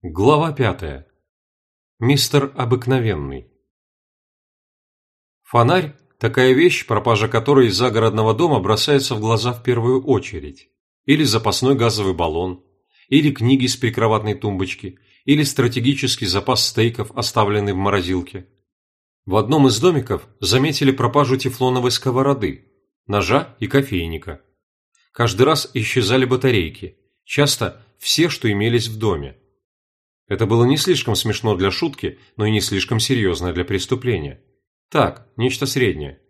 Глава пятая. Мистер Обыкновенный. Фонарь – такая вещь, пропажа которой из загородного дома бросается в глаза в первую очередь. Или запасной газовый баллон, или книги с прикроватной тумбочки, или стратегический запас стейков, оставленный в морозилке. В одном из домиков заметили пропажу тефлоновой сковороды, ножа и кофейника. Каждый раз исчезали батарейки, часто все, что имелись в доме. Это было не слишком смешно для шутки, но и не слишком серьезно для преступления. Так, нечто среднее.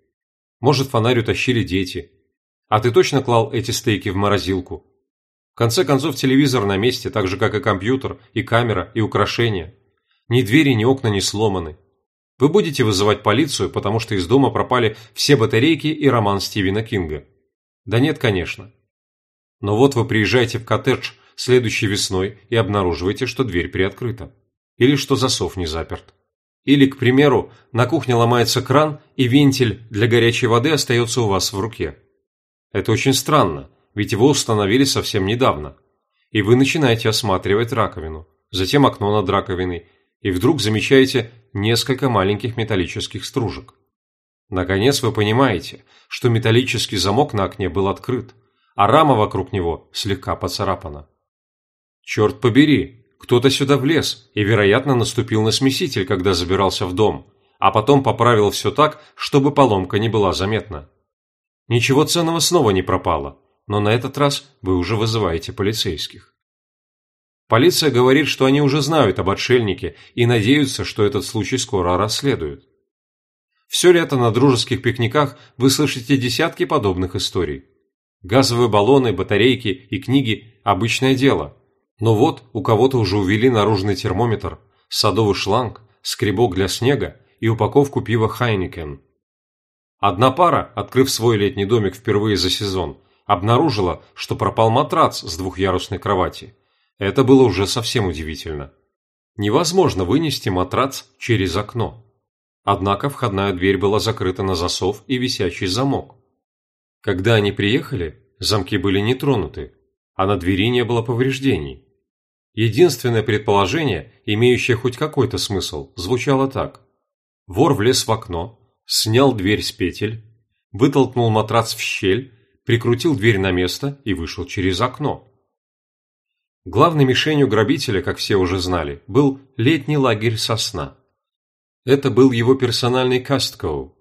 Может, фонарь утащили дети. А ты точно клал эти стейки в морозилку? В конце концов, телевизор на месте, так же, как и компьютер, и камера, и украшения. Ни двери, ни окна не сломаны. Вы будете вызывать полицию, потому что из дома пропали все батарейки и роман Стивена Кинга? Да нет, конечно. Но вот вы приезжаете в коттедж следующей весной и обнаруживаете, что дверь приоткрыта. Или что засов не заперт. Или, к примеру, на кухне ломается кран, и вентиль для горячей воды остается у вас в руке. Это очень странно, ведь его установили совсем недавно. И вы начинаете осматривать раковину, затем окно над раковиной, и вдруг замечаете несколько маленьких металлических стружек. Наконец вы понимаете, что металлический замок на окне был открыт, а рама вокруг него слегка поцарапана. Черт побери, кто-то сюда влез и, вероятно, наступил на смеситель, когда забирался в дом, а потом поправил все так, чтобы поломка не была заметна. Ничего ценного снова не пропало, но на этот раз вы уже вызываете полицейских. Полиция говорит, что они уже знают об отшельнике и надеются, что этот случай скоро расследуют. Все лето на дружеских пикниках вы слышите десятки подобных историй. Газовые баллоны, батарейки и книги – обычное дело – но вот у кого-то уже увели наружный термометр, садовый шланг, скребок для снега и упаковку пива Хайникен. Одна пара, открыв свой летний домик впервые за сезон, обнаружила, что пропал матрац с двухъярусной кровати. Это было уже совсем удивительно. Невозможно вынести матрац через окно. Однако входная дверь была закрыта на засов и висячий замок. Когда они приехали, замки были не тронуты, а на двери не было повреждений. Единственное предположение, имеющее хоть какой-то смысл, звучало так. Вор влез в окно, снял дверь с петель, вытолкнул матрац в щель, прикрутил дверь на место и вышел через окно. Главной мишенью грабителя, как все уже знали, был летний лагерь «Сосна». Это был его персональный касткоу.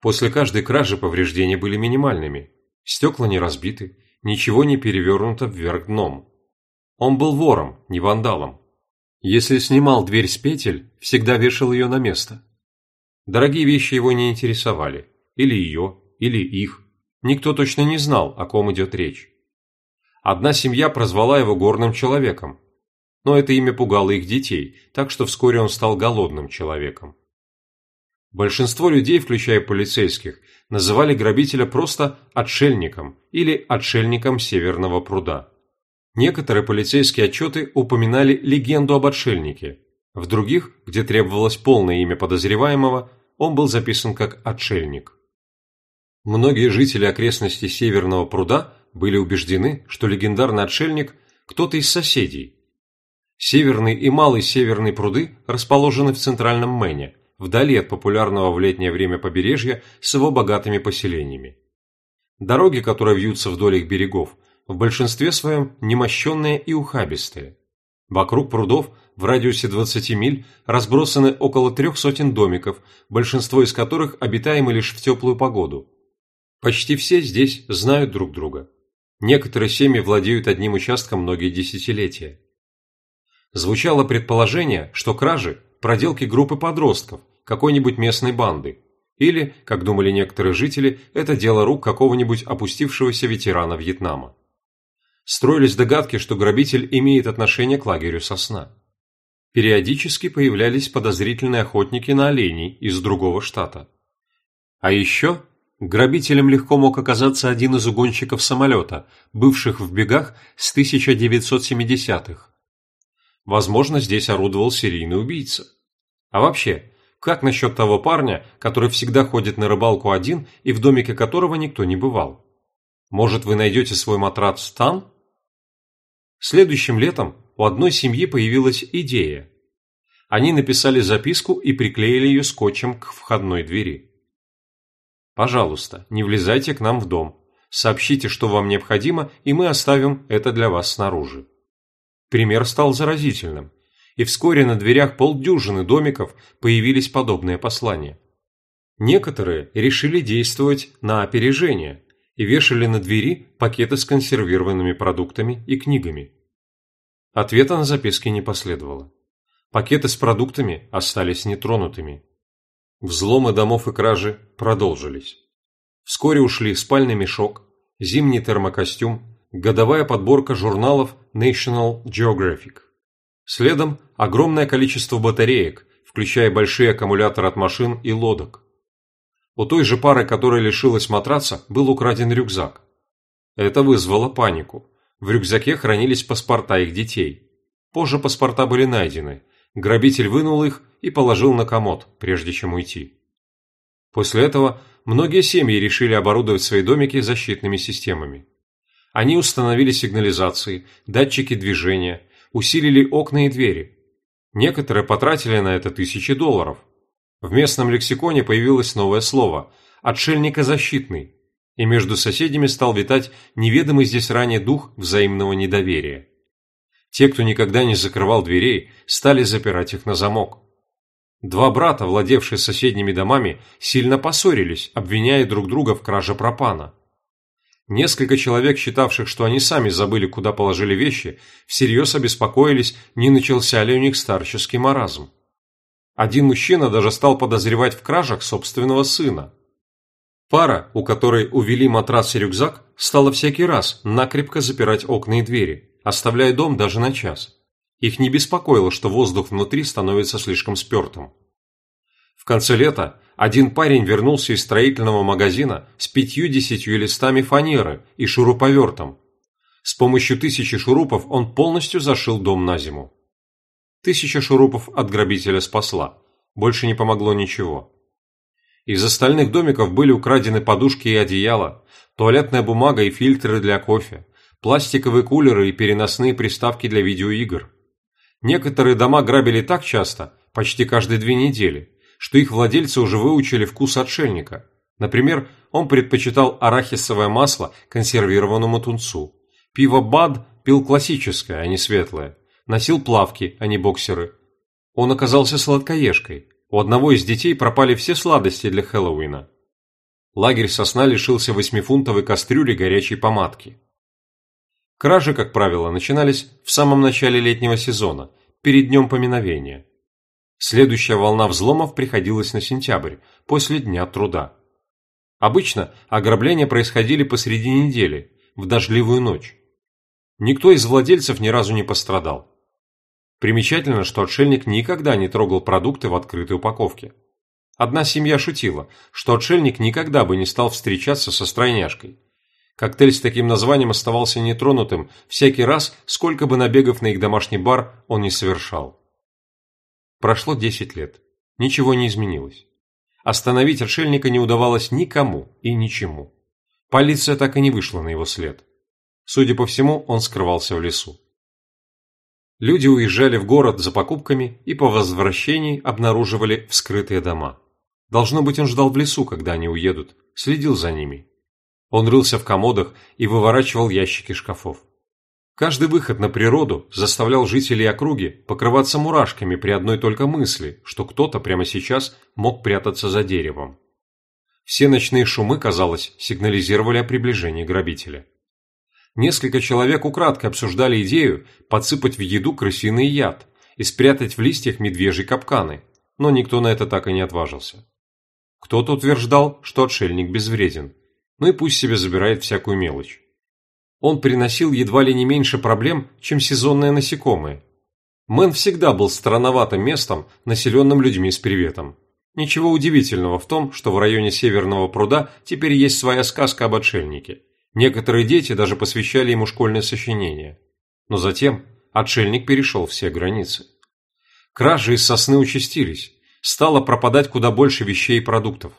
После каждой кражи повреждения были минимальными. Стекла не разбиты, ничего не перевернуто вверх дном. Он был вором, не вандалом. Если снимал дверь с петель, всегда вешал ее на место. Дорогие вещи его не интересовали. Или ее, или их. Никто точно не знал, о ком идет речь. Одна семья прозвала его горным человеком. Но это имя пугало их детей, так что вскоре он стал голодным человеком. Большинство людей, включая полицейских, называли грабителя просто «отшельником» или «отшельником Северного пруда». Некоторые полицейские отчеты упоминали легенду об отшельнике. В других, где требовалось полное имя подозреваемого, он был записан как «отшельник». Многие жители окрестностей Северного пруда были убеждены, что легендарный отшельник – кто-то из соседей. Северный и Малый Северный пруды расположены в центральном Мэне, вдали от популярного в летнее время побережья с его богатыми поселениями. Дороги, которые вьются вдоль их берегов, в большинстве своем немощенные и ухабистые. Вокруг прудов в радиусе 20 миль разбросаны около трех сотен домиков, большинство из которых обитаемы лишь в теплую погоду. Почти все здесь знают друг друга. Некоторые семьи владеют одним участком многие десятилетия. Звучало предположение, что кражи – проделки группы подростков, какой-нибудь местной банды. Или, как думали некоторые жители, это дело рук какого-нибудь опустившегося ветерана Вьетнама строились догадки, что грабитель имеет отношение к лагерю сосна. Периодически появлялись подозрительные охотники на оленей из другого штата. А еще грабителем легко мог оказаться один из угонщиков самолета, бывших в бегах с 1970-х. Возможно, здесь орудовал серийный убийца. А вообще, как насчет того парня, который всегда ходит на рыбалку один и в домике которого никто не бывал? Может, вы найдете свой матрац там? Следующим летом у одной семьи появилась идея. Они написали записку и приклеили ее скотчем к входной двери. «Пожалуйста, не влезайте к нам в дом. Сообщите, что вам необходимо, и мы оставим это для вас снаружи». Пример стал заразительным, и вскоре на дверях полдюжины домиков появились подобные послания. Некоторые решили действовать на опережение и вешали на двери пакеты с консервированными продуктами и книгами. Ответа на записки не последовало. Пакеты с продуктами остались нетронутыми. Взломы домов и кражи продолжились. Вскоре ушли спальный мешок, зимний термокостюм, годовая подборка журналов National Geographic. Следом огромное количество батареек, включая большие аккумуляторы от машин и лодок. У той же пары, которая лишилась матраца, был украден рюкзак. Это вызвало панику. В рюкзаке хранились паспорта их детей. Позже паспорта были найдены. Грабитель вынул их и положил на комод, прежде чем уйти. После этого многие семьи решили оборудовать свои домики защитными системами. Они установили сигнализации, датчики движения, усилили окна и двери. Некоторые потратили на это тысячи долларов. В местном лексиконе появилось новое слово – «отшельникозащитный», и между соседями стал витать неведомый здесь ранее дух взаимного недоверия. Те, кто никогда не закрывал дверей, стали запирать их на замок. Два брата, владевшие соседними домами, сильно поссорились, обвиняя друг друга в краже пропана. Несколько человек, считавших, что они сами забыли, куда положили вещи, всерьез обеспокоились, не начался ли у них старческий маразм. Один мужчина даже стал подозревать в кражах собственного сына. Пара, у которой увели матрас и рюкзак, стала всякий раз накрепко запирать окна и двери, оставляя дом даже на час. Их не беспокоило, что воздух внутри становится слишком спертым. В конце лета один парень вернулся из строительного магазина с пятью-десятью листами фанеры и шуруповертом. С помощью тысячи шурупов он полностью зашил дом на зиму. Тысяча шурупов от грабителя спасла. Больше не помогло ничего. Из остальных домиков были украдены подушки и одеяла, туалетная бумага и фильтры для кофе, пластиковые кулеры и переносные приставки для видеоигр. Некоторые дома грабили так часто, почти каждые две недели, что их владельцы уже выучили вкус отшельника. Например, он предпочитал арахисовое масло консервированному тунцу. Пиво БАД пил классическое, а не светлое носил плавки, а не боксеры. Он оказался сладкоежкой. У одного из детей пропали все сладости для Хэллоуина. Лагерь сосна лишился восьмифунтовой кастрюли горячей помадки. Кражи, как правило, начинались в самом начале летнего сезона, перед днем поминовения. Следующая волна взломов приходилась на сентябрь, после Дня труда. Обычно ограбления происходили посреди недели, в дождливую ночь. Никто из владельцев ни разу не пострадал. Примечательно, что отшельник никогда не трогал продукты в открытой упаковке. Одна семья шутила, что отшельник никогда бы не стал встречаться со стройняшкой. Коктейль с таким названием оставался нетронутым всякий раз, сколько бы набегов на их домашний бар он не совершал. Прошло 10 лет. Ничего не изменилось. Остановить отшельника не удавалось никому и ничему. Полиция так и не вышла на его след. Судя по всему, он скрывался в лесу. Люди уезжали в город за покупками и по возвращении обнаруживали вскрытые дома. Должно быть, он ждал в лесу, когда они уедут, следил за ними. Он рылся в комодах и выворачивал ящики шкафов. Каждый выход на природу заставлял жителей округи покрываться мурашками при одной только мысли, что кто-то прямо сейчас мог прятаться за деревом. Все ночные шумы, казалось, сигнализировали о приближении грабителя. Несколько человек украдкой обсуждали идею подсыпать в еду крысиный яд и спрятать в листьях медвежьи капканы, но никто на это так и не отважился. Кто-то утверждал, что отшельник безвреден, ну и пусть себе забирает всякую мелочь. Он приносил едва ли не меньше проблем, чем сезонные насекомые. Мэн всегда был странноватым местом, населенным людьми с приветом. Ничего удивительного в том, что в районе Северного пруда теперь есть своя сказка об отшельнике – Некоторые дети даже посвящали ему школьное сочинение. Но затем отшельник перешел все границы. Кражи из сосны участились, стало пропадать куда больше вещей и продуктов.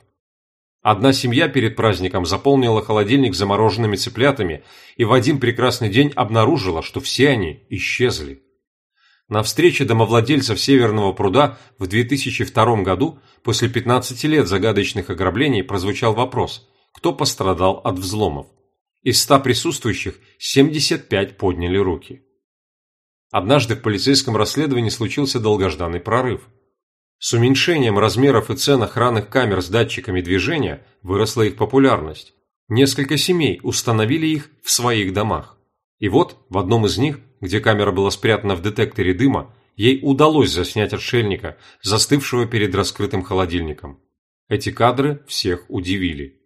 Одна семья перед праздником заполнила холодильник замороженными цыплятами и в один прекрасный день обнаружила, что все они исчезли. На встрече домовладельцев Северного пруда в 2002 году после 15 лет загадочных ограблений прозвучал вопрос, кто пострадал от взломов. Из 100 присутствующих 75 подняли руки. Однажды в полицейском расследовании случился долгожданный прорыв – с уменьшением размеров и цен охранных камер с датчиками движения выросла их популярность. Несколько семей установили их в своих домах. И вот в одном из них, где камера была спрятана в детекторе дыма, ей удалось заснять отшельника, застывшего перед раскрытым холодильником. Эти кадры всех удивили.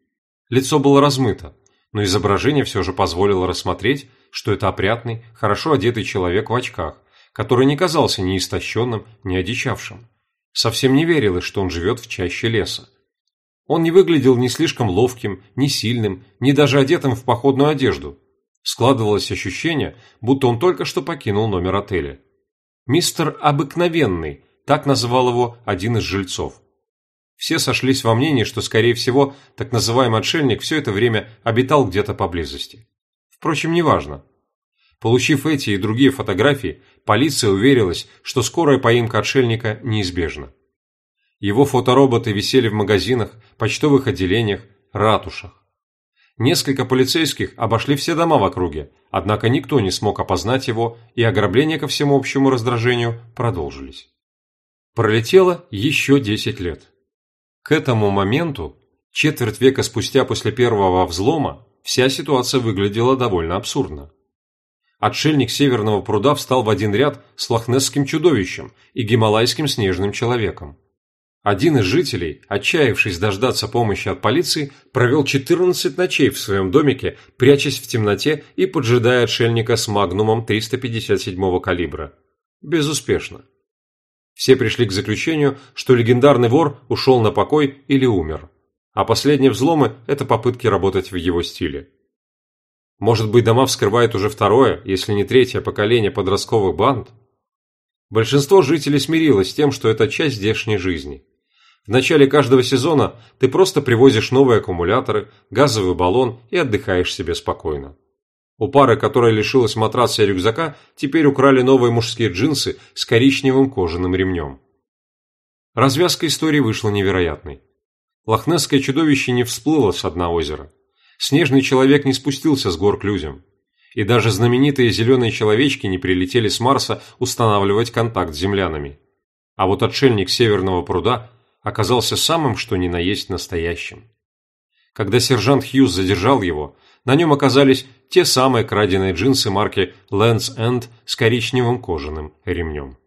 Лицо было размыто, но изображение все же позволило рассмотреть, что это опрятный, хорошо одетый человек в очках, который не казался ни истощенным, ни одичавшим. Совсем не верилось, что он живет в чаще леса. Он не выглядел ни слишком ловким, ни сильным, ни даже одетым в походную одежду. Складывалось ощущение, будто он только что покинул номер отеля. «Мистер Обыкновенный», так называл его один из жильцов. Все сошлись во мнении, что, скорее всего, так называемый отшельник все это время обитал где-то поблизости. Впрочем, неважно. Получив эти и другие фотографии, полиция уверилась, что скорая поимка отшельника неизбежна. Его фотороботы висели в магазинах, почтовых отделениях, ратушах. Несколько полицейских обошли все дома в округе, однако никто не смог опознать его, и ограбления ко всему общему раздражению продолжились. Пролетело еще 10 лет. К этому моменту, четверть века спустя после первого взлома, вся ситуация выглядела довольно абсурдно. Отшельник Северного пруда встал в один ряд с лохнесским чудовищем и гималайским снежным человеком. Один из жителей, отчаявшись дождаться помощи от полиции, провел 14 ночей в своем домике, прячась в темноте и поджидая отшельника с магнумом 357 калибра. Безуспешно. Все пришли к заключению, что легендарный вор ушел на покой или умер. А последние взломы – это попытки работать в его стиле. Может быть, дома вскрывает уже второе, если не третье поколение подростковых банд? Большинство жителей смирилось с тем, что это часть здешней жизни. В начале каждого сезона ты просто привозишь новые аккумуляторы, газовый баллон и отдыхаешь себе спокойно. У пары, которая лишилась матраса и рюкзака, теперь украли новые мужские джинсы с коричневым кожаным ремнем. Развязка истории вышла невероятной. Лохнесское чудовище не всплыло с дна озера. Снежный человек не спустился с гор к людям. И даже знаменитые зеленые человечки не прилетели с Марса устанавливать контакт с землянами. А вот отшельник Северного пруда оказался самым что ни на есть настоящим. Когда сержант Хьюз задержал его, на нем оказались те самые краденые джинсы марки Lands End с коричневым кожаным ремнем.